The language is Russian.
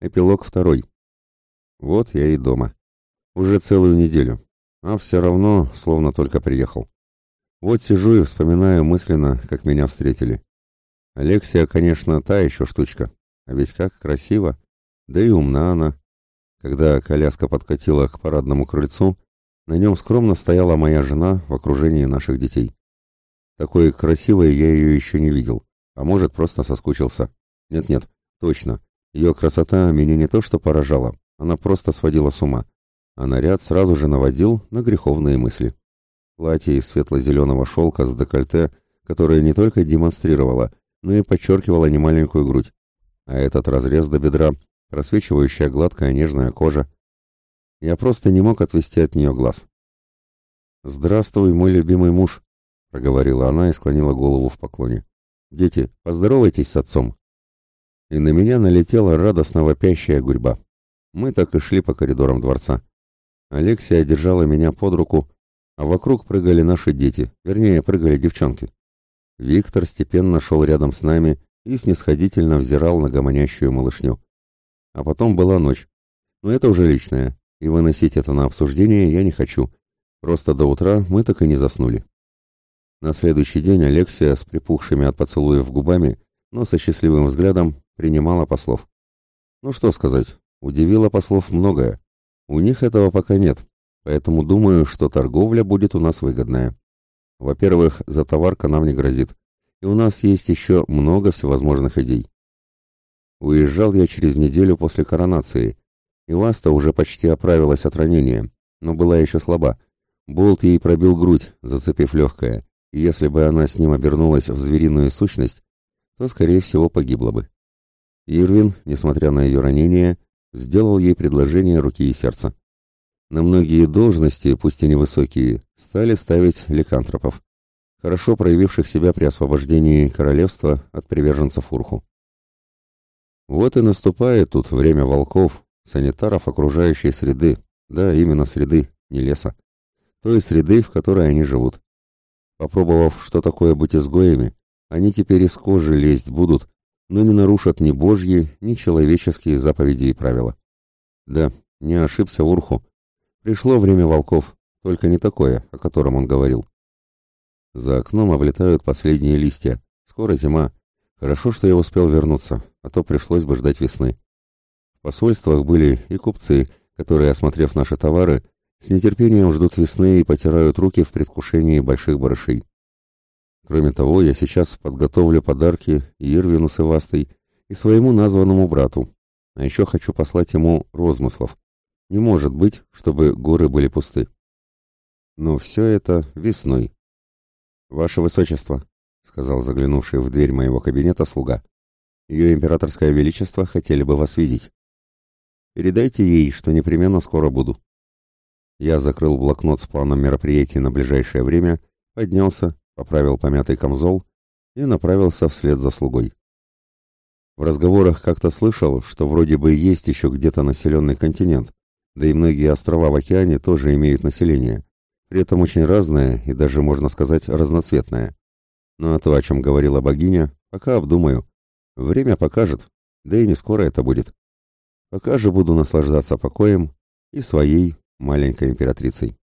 Эпилог второй. Вот я и дома. Уже целую неделю. А все равно, словно только приехал. Вот сижу и вспоминаю мысленно, как меня встретили. Алексия, конечно, та еще штучка. А ведь как красиво. Да и умна она. Когда коляска подкатила к парадному крыльцу, на нем скромно стояла моя жена в окружении наших детей. Такой красивой я ее еще не видел. А может, просто соскучился. Нет-нет, точно. Ее красота меня не то что поражала, она просто сводила с ума. А наряд сразу же наводил на греховные мысли. Платье из светло-зеленого шелка с декольте, которое не только демонстрировало, но и подчеркивало немаленькую грудь. А этот разрез до бедра, просвечивающая гладкая нежная кожа. Я просто не мог отвести от нее глаз. «Здравствуй, мой любимый муж», — проговорила она и склонила голову в поклоне. «Дети, поздоровайтесь с отцом». И на меня налетела радостно вопящая гурьба. Мы так и шли по коридорам дворца. Алексия держала меня под руку, а вокруг прыгали наши дети, вернее, прыгали девчонки. Виктор степенно шел рядом с нами и снисходительно взирал на гомонящую малышню. А потом была ночь. Но это уже личное, и выносить это на обсуждение я не хочу. Просто до утра мы так и не заснули. На следующий день Алексия с припухшими от поцелуев губами, но со счастливым взглядом принимала послов. Ну что сказать, удивило послов многое. У них этого пока нет, поэтому думаю, что торговля будет у нас выгодная. Во-первых, за товарка нам не грозит, и у нас есть еще много всевозможных идей. Уезжал я через неделю после коронации, и Васта уже почти оправилась от ранения, но была еще слаба. Болт ей пробил грудь, зацепив легкое, и если бы она с ним обернулась в звериную сущность, то, скорее всего, погибла бы. Ирвин, несмотря на ее ранение, сделал ей предложение руки и сердца. На многие должности, пусть и невысокие, стали ставить ликантропов, хорошо проявивших себя при освобождении королевства от приверженцев Урху. Вот и наступает тут время волков, санитаров окружающей среды, да, именно среды, не леса, той среды, в которой они живут. Попробовав, что такое быть изгоями, они теперь из кожи лезть будут, но не нарушат ни божьи, ни человеческие заповеди и правила. Да, не ошибся Урху, Пришло время волков, только не такое, о котором он говорил. За окном облетают последние листья. Скоро зима. Хорошо, что я успел вернуться, а то пришлось бы ждать весны. В посольствах были и купцы, которые, осмотрев наши товары, с нетерпением ждут весны и потирают руки в предвкушении больших барышей. Кроме того, я сейчас подготовлю подарки и Ирвину с Ивастой, и своему названному брату. А еще хочу послать ему розмыслов. Не может быть, чтобы горы были пусты. Но все это весной. «Ваше Высочество», — сказал заглянувший в дверь моего кабинета слуга, — «Ее императорское величество хотели бы вас видеть. Передайте ей, что непременно скоро буду». Я закрыл блокнот с планом мероприятий на ближайшее время, поднялся, поправил помятый камзол и направился вслед за слугой. В разговорах как-то слышал, что вроде бы есть еще где-то населенный континент, да и многие острова в океане тоже имеют население, при этом очень разное и даже, можно сказать, разноцветное. Ну а то, о чем говорила богиня, пока обдумаю. Время покажет, да и не скоро это будет. Пока же буду наслаждаться покоем и своей маленькой императрицей.